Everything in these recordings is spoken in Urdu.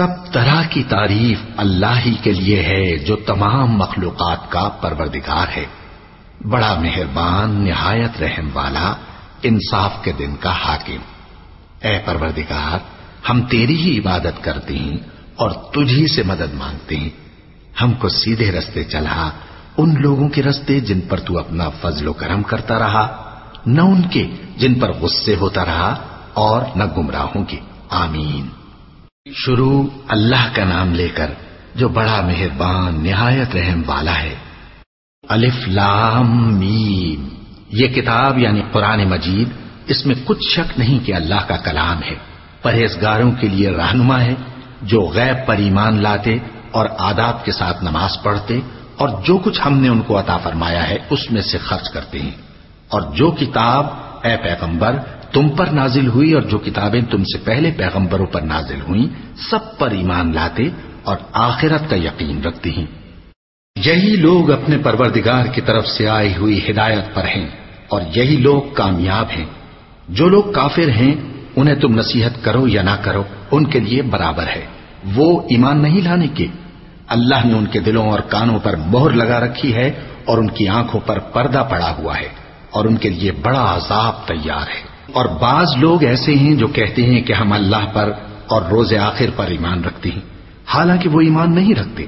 سب طرح کی تعریف اللہ ہی کے لیے ہے جو تمام مخلوقات کا پروردگار ہے۔ بڑا مہربان، نہایت رحم والا، انصاف کے دن کا حاکم۔ اے پروردگار، ہم تیری ہی عبادت کرتے ہیں اور تجھی سے مدد مانگتے ہیں۔ ہم کو سیدھے رستے چلا، ان لوگوں کے رستے جن پر تو اپنا فضل و کرم کرتا رہا، نہ ان کے جن پر غصے ہوتا رہا اور نہ گمراہوں کے۔ آمین۔ شروع اللہ کا نام لے کر جو بڑا مہربان، نہایت رحم والا ہے۔ الف لام میم۔ یہ کتاب یعنی قرآن مجید، اس میں کچھ شک نہیں کہ اللہ کا کلام ہے۔ پرہیزگاروں کے لیے رہنما ہے، جو غیب پر ایمان لاتے اور آداب کے ساتھ نماز پڑھتے اور جو کچھ ہم نے ان کو عطا فرمایا ہے، اس میں سے خرچ کرتے ہیں۔ اور جو کتاب، اے پیغمبر تم پر نازل ہوئی اور جو کتابیں تم سے پہلے پیغمبروں پر نازل ہوئیں، سب پر ایمان لاتے اور آخرت کا یقین رکھتے ہیں۔ یہی لوگ اپنے پروردگار کی طرف سے آئی ہوئی ہدایت پر ہیں اور یہی لوگ کامیاب ہیں۔ جو لوگ کافر ہیں، انہیں تم نصیحت کرو یا نہ کرو، ان کے لیے برابر ہے۔ وہ ایمان نہیں لانے کے۔ اللہ نے ان کے دلوں اور کانوں پر مہر لگا رکھی ہے اور ان کی آنکھوں پر پردہ پڑا ہوا ہے اور ان کے لیے بڑا عذاب تیار ہے۔ اور بعض لوگ ایسے ہیں جو کہتے ہیں کہ ہم اللہ پر اور روز آخر پر ایمان رکھتے ہیں۔ حالانکہ وہ ایمان نہیں رکھتے۔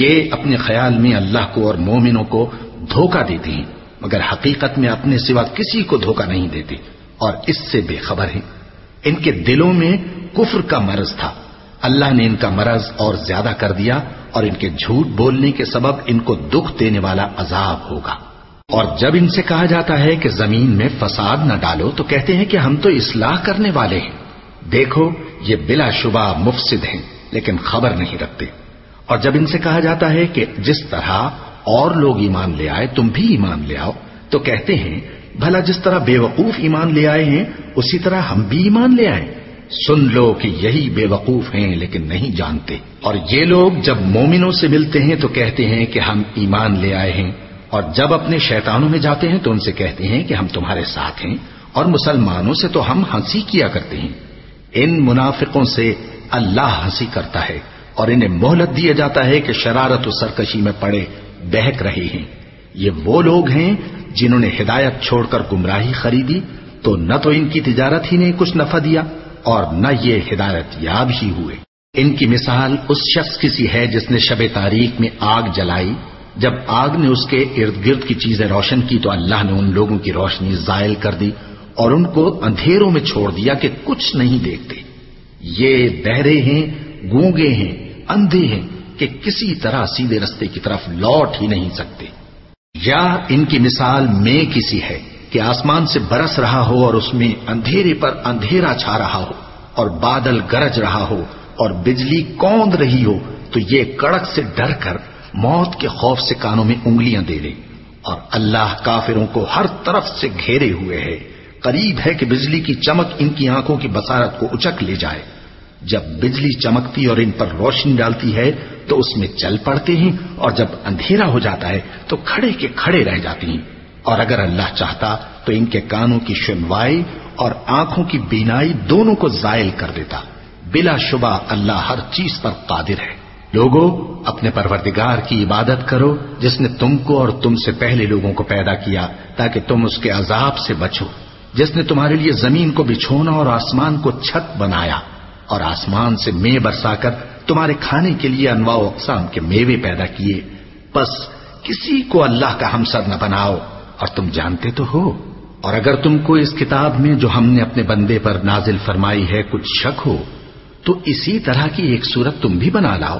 یہ اپنے خیال میں اللہ کو اور مومنوں کو دھوکہ دیتے ہیں، مگر حقیقت میں اپنے سوا کسی کو دھوکہ نہیں دیتے۔ اور اس سے بے خبر ہیں۔ ان کے دلوں میں کفر کا مرض تھا۔ اللہ نے ان کا مرض اور زیادہ کر دیا اور ان کے جھوٹ بولنے کے سبب ان کو دکھ دینے والا عذاب ہوگا۔ اور جب ان سے کہا جاتا ہے کہ زمین میں فساد نہ ڈالو، تو کہتے ہیں کہ ہم تو اصلاح کرنے والے ہیں۔ دیکھو، یہ بلا شبہ مفسد ہیں، لیکن خبر نہیں رکھتے۔ اور جب ان سے کہا جاتا ہے کہ جس طرح اور لوگ ایمان لے آئے، تم بھی ایمان لے آؤ، تو کہتے ہیں، بھلا جس طرح بے وقوف ایمان لے آئے ہیں، اسی طرح ہم بھی ایمان لے آئے۔ سن لو کہ یہی بے وقوف ہیں، لیکن نہیں جانتے۔ اور یہ لوگ جب مومنوں سے ملتے ہیں، تو کہتے ہیں کہ ہم ایمان لے آئے ہیں۔ اور جب اپنے شیطانوں میں جاتے ہیں تو ان سے کہتے ہیں کہ ہم تمہارے ساتھ ہیں اور مسلمانوں سے تو ہم ہنسی کیا کرتے ہیں۔ ان منافقوں سے اللہ ہنسی کرتا ہے اور انہیں مہلت دیا جاتا ہے کہ شرارت و سرکشی میں پڑے، بہک رہے ہیں۔ یہ وہ لوگ ہیں جنہوں نے ہدایت چھوڑ کر گمراہی خریدی، تو نہ تو ان کی تجارت ہی نے کچھ نفع دیا اور نہ یہ ہدایت یاب ہی ہوئے۔ ان کی مثال اس شخص کی سی ہے جس نے شب تاریخ میں آگ جلائی۔ جب آگ نے اس کے ارد گرد کی چیزیں روشن کی تو اللہ نے ان لوگوں کی روشنی زائل کر دی اور ان کو اندھیروں میں چھوڑ دیا کہ کچھ نہیں دیکھتے۔ یہ بہرے ہیں، گونگے ہیں، اندھے ہیں کہ کسی طرح سیدھے رستے کی طرف لوٹ ہی نہیں سکتے۔ یا ان کی مثال میں کسی ہے کہ آسمان سے برس رہا ہو اور اس میں اندھیرے پر اندھیرا چھا رہا ہو اور بادل گرج رہا ہو اور بجلی کوند رہی ہو تو یہ کڑک سے ڈر کر موت کے خوف سے کانوں میں انگلیاں دے لے اور اللہ کافروں کو ہر طرف سے گھیرے ہوئے ہے۔ قریب ہے کہ بجلی کی چمک ان کی آنکھوں کی بسارت کو اچک لے جائے۔ جب بجلی چمکتی اور ان پر روشنی ڈالتی ہے تو اس میں چل پڑتے ہیں اور جب اندھیرا ہو جاتا ہے تو کھڑے کے کھڑے رہ جاتے ہیں۔ اور اگر اللہ چاہتا تو ان کے کانوں کی سنوائی اور آنکھوں کی بینائی دونوں کو زائل کر دیتا۔ بلا شبہ اللہ ہر چیز پر قادر ہے۔ لوگوں اپنے پروردگار کی عبادت کرو جس نے تم کو اور تم سے پہلے لوگوں کو پیدا کیا، تاکہ تم اس کے عذاب سے بچو۔ جس نے تمہارے لیے زمین کو بچھونا اور آسمان کو چھت بنایا، اور آسمان سے مے برسا کر تمہارے کھانے کے لیے انواع و اقسام کے میوے پیدا کیے۔ بس کسی کو اللہ کا ہمسر نہ بناؤ۔ اور تم جانتے تو ہو۔ اور اگر تم کو اس کتاب میں جو ہم نے اپنے بندے پر نازل فرمائی ہے کچھ شک ہو، تو اسی طرح کی ایک صورت تم بھی بنا لاؤ۔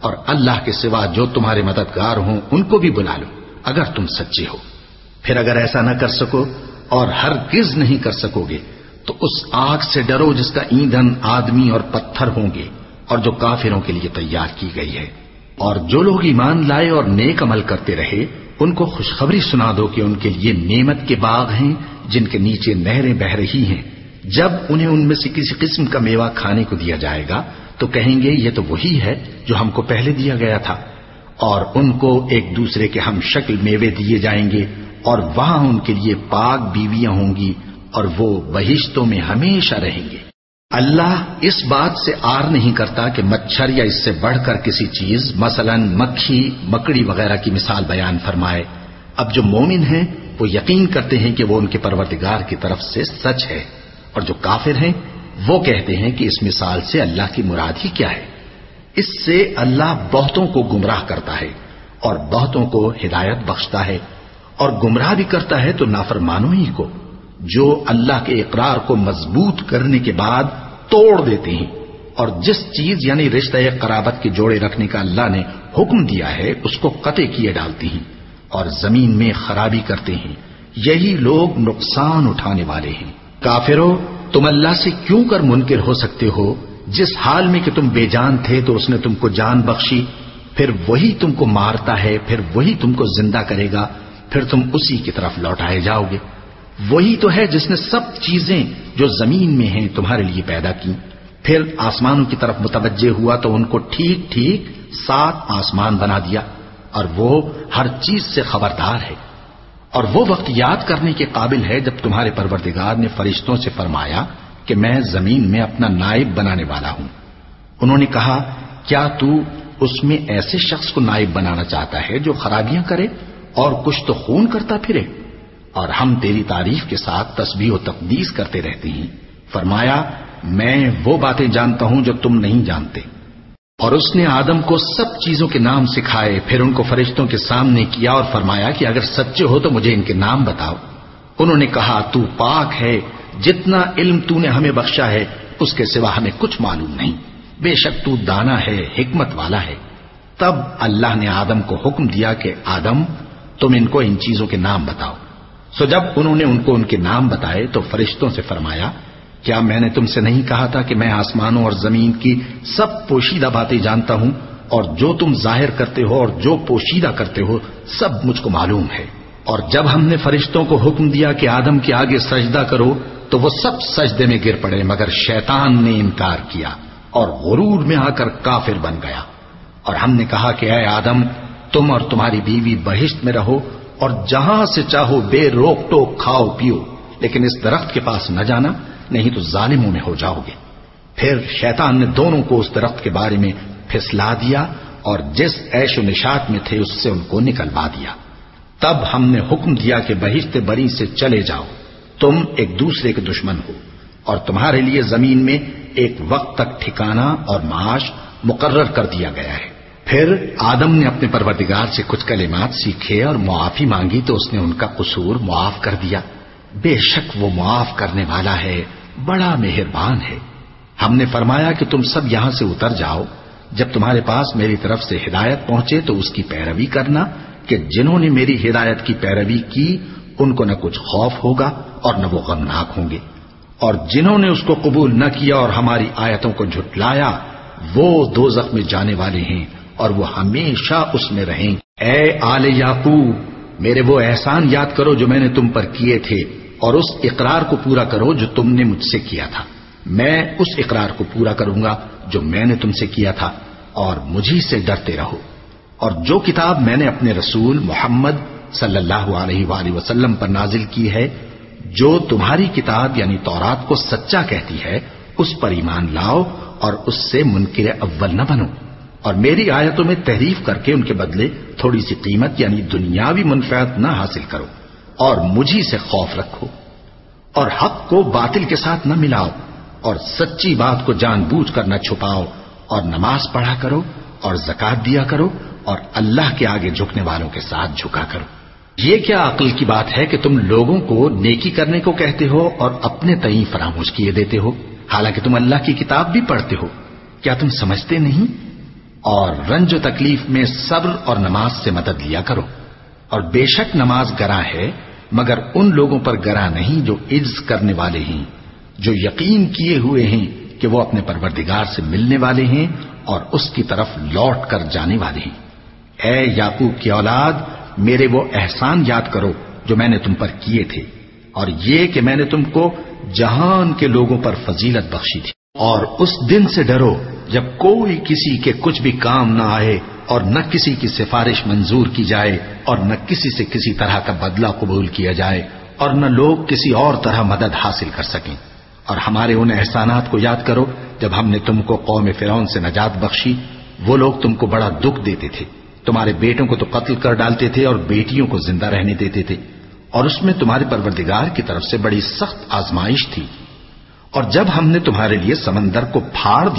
اور اللہ کے سوا جو تمہارے مددگار ہوں، ان کو بھی بلا لو، اگر تم سچے ہو۔ پھر اگر ایسا نہ کر سکو اور ہر گز نہیں کر سکو گے، تو اس آگ سے ڈرو جس کا ایندھن آدمی اور پتھر ہوں گے اور جو کافروں کے لیے تیار کی گئی ہے۔ اور جو لوگ ایمان لائے اور نیک عمل کرتے رہے، ان کو خوشخبری سنا دو کہ ان کے لیے نعمت کے باغ ہیں، جن کے نیچے نہریں بہ رہی ہیں۔ جب انہیں ان میں سے کسی قسم کا میوہ کھانے کو دیا جائے گا تو کہیں گے، یہ تو وہی ہے جو ہم کو پہلے دیا گیا تھا، اور ان کو ایک دوسرے کے ہم شکل میوے دیے جائیں گے، اور وہاں ان کے لیے پاک بیویاں ہوں گی، اور وہ بہشتوں میں ہمیشہ رہیں گے۔ اللہ اس بات سے آر نہیں کرتا کہ مچھر یا اس سے بڑھ کر کسی چیز، مثلا مکھی، مکڑی وغیرہ کی مثال بیان فرمائے۔ اب جو مومن ہیں، وہ یقین کرتے ہیں کہ وہ ان کے پروردگار کی طرف سے سچ ہے، اور جو کافر ہیں وہ کہتے ہیں کہ اس مثال سے اللہ کی مراد ہی کیا ہے؟ اس سے اللہ بہتوں کو گمراہ کرتا ہے اور بہتوں کو ہدایت بخشتا ہے اور گمراہ بھی کرتا ہے تو نافرمانوں ہی کو، جو اللہ کے اقرار کو مضبوط کرنے کے بعد توڑ دیتے ہیں۔ اور جس چیز یعنی رشتہ قرابت کے جوڑے رکھنے کا اللہ نے حکم دیا ہے، اس کو قطع کیے ڈالتی ہیں اور زمین میں خرابی کرتے ہیں۔ یہی لوگ نقصان اٹھانے والے ہیں۔ کافرو تم اللہ سے کیوں کر منکر ہو سکتے ہو؟ جس حال میں کہ تم بے جان تھے تو اس نے تم کو جان بخشی، پھر وہی تم کو مارتا ہے، پھر وہی تم کو زندہ کرے گا، پھر تم اسی کی طرف لوٹائے جاؤ گے۔ وہی تو ہے جس نے سب چیزیں جو زمین میں ہیں تمہارے لیے پیدا کی۔ پھر آسمانوں کی طرف متوجہ ہوا تو ان کو ٹھیک ٹھیک سات آسمان بنا دیا، اور وہ ہر چیز سے خبردار ہے۔ اور وہ وقت یاد کرنے کے قابل ہے جب تمہارے پروردگار نے فرشتوں سے فرمایا کہ میں زمین میں اپنا نائب بنانے والا ہوں۔ انہوں نے کہا، کیا تو اس میں ایسے شخص کو نائب بنانا چاہتا ہے جو خرابیاں کرے اور کچھ تو خون کرتا پھرے؟ اور ہم تیری تعریف کے ساتھ تسبیح و تقدیس کرتے رہتے ہیں۔ فرمایا، میں وہ باتیں جانتا ہوں جو تم نہیں جانتے۔ اور اس نے آدم کو سب چیزوں کے نام سکھائے، پھر ان کو فرشتوں کے سامنے کیا اور فرمایا کہ اگر سچے ہو تو مجھے ان کے نام بتاؤ۔ انہوں نے کہا، تو پاک ہے، جتنا علم تو نے ہمیں بخشا ہے، اس کے سوا ہمیں کچھ معلوم نہیں۔ بے شک تو دانا ہے، حکمت والا ہے۔ تب اللہ نے آدم کو حکم دیا کہ، آدم، تم ان کو ان چیزوں کے نام بتاؤ۔ سو جب انہوں نے ان کو ان کے نام بتائے تو فرشتوں سے فرمایا کیا میں نے تم سے نہیں کہا تھا کہ میں آسمانوں اور زمین کی سب پوشیدہ باتیں جانتا ہوں؟ اور جو تم ظاہر کرتے ہو اور جو پوشیدہ کرتے ہو، سب مجھ کو معلوم ہے۔ اور جب ہم نے فرشتوں کو حکم دیا کہ آدم کے آگے سجدہ کرو، تو وہ سب سجدے میں گر پڑے، مگر شیطان نے انکار کیا اور غرور میں آ کر کافر بن گیا۔ اور ہم نے کہا کہ اے آدم، تم اور تمہاری بیوی بہشت میں رہو اور جہاں سے چاہو بے روک ٹوک کھاؤ پیو، لیکن اس درخت کے پاس نہ جانا۔ نہیں تو ظالموں میں ہو جاؤ گے پھر شیطان نے دونوں کو اس درخت کے بارے میں پھسلا دیا اور جس ایش و نشاط میں تھے اس سے ان کو نکلوا دیا۔ تب ہم نے حکم دیا کہ بہشت بری سے چلے جاؤ۔ تم ایک دوسرے کے دشمن ہو اور تمہارے لیے زمین میں ایک وقت تک ٹھکانا اور معاش مقرر کر دیا گیا ہے۔ پھر آدم نے اپنے پروردگار سے کچھ کلمات سیکھے اور معافی مانگی تو اس نے ان کا قصور معاف کر دیا۔ بے شک وہ معاف کرنے والا ہے، بڑا مہربان ہے۔ ہم نے فرمایا کہ تم سب یہاں سے اتر جاؤ۔ جب تمہارے پاس میری طرف سے ہدایت پہنچے تو اس کی پیروی کرنا کہ جنہوں نے میری ہدایت کی پیروی کی، ان کو نہ کچھ خوف ہوگا اور نہ وہ غمناک ہوں گے۔ اور جنہوں نے اس کو قبول نہ کیا اور ہماری آیتوں کو جھٹلایا، وہ دو میں جانے والے ہیں اور وہ ہمیشہ اس میں رہیں۔ اے آل یعقوب، میرے وہ احسان یاد کرو جو میں نے تم پر کیے تھے۔ اور اس اقرار کو پورا کرو جو تم نے مجھ سے کیا تھا۔ میں اس اقرار کو پورا کروں گا جو میں نے تم سے کیا تھا، اور مجھے سے ڈرتے رہو۔ اور جو کتاب میں نے اپنے رسول محمد صلی اللہ علیہ وآلہ وسلم پر نازل کی ہے، جو تمہاری کتاب یعنی تورات کو سچا کہتی ہے، اس پر ایمان لاؤ اور اس سے منکر اول نہ بنو۔ اور میری آیتوں میں تحریف کر کے ان کے بدلے تھوڑی سی قیمت یعنی دنیاوی منفیت نہ حاصل کرو۔ اور مجھی سے خوف رکھو اور حق کو باطل کے ساتھ نہ ملاؤ اور سچی بات کو جان بوجھ کر نہ چھپاؤ اور نماز پڑھا کرو اور زکات دیا کرو اور اللہ کے آگے جھکنے والوں کے ساتھ جھکا کرو۔ یہ کیا عقل کی بات ہے کہ تم لوگوں کو نیکی کرنے کو کہتے ہو اور اپنے تئیں فراموش کیے دیتے ہو؟ حالانکہ تم اللہ کی کتاب بھی پڑھتے ہو۔ کیا تم سمجھتے نہیں؟ اور رنج و تکلیف میں صبر اور نماز سے مدد لیا کرو۔ اور بے شک نماز گراں ہے مگر ان لوگوں پر گراں نہیں جو عز کرنے والے ہیں، جو یقین کیے ہوئے ہیں کہ وہ اپنے پروردگار سے ملنے والے ہیں اور اس کی طرف لوٹ کر جانے والے ہیں۔ اے یاقوب کی اولاد، میرے وہ احسان یاد کرو جو میں نے تم پر کیے تھے، اور یہ کہ میں نے تم کو جہان کے لوگوں پر فضیلت بخشی تھی۔ اور اس دن سے ڈرو جب کوئی کسی کے کچھ بھی کام نہ آئے۔ اور نہ کسی کی سفارش منظور کی جائے اور نہ کسی سے کسی طرح کا بدلہ قبول کیا جائے اور نہ لوگ کسی اور طرح مدد حاصل کر سکیں۔ اور ہمارے ان احسانات کو یاد کرو، جب ہم نے تم کو قوم فرعون سے نجات بخشی، وہ لوگ تم کو بڑا دکھ دیتے تھے۔ تمہارے بیٹوں کو تو قتل کر ڈالتے تھے اور بیٹیوں کو زندہ رہنے دیتے تھے۔ اور اس میں تمہارے پروردگار کی طرف سے بڑی سخت آزمائش تھی۔ اور جب ہم نے تمہارے لیے سمندر کو پھاڑ دیا